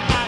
broke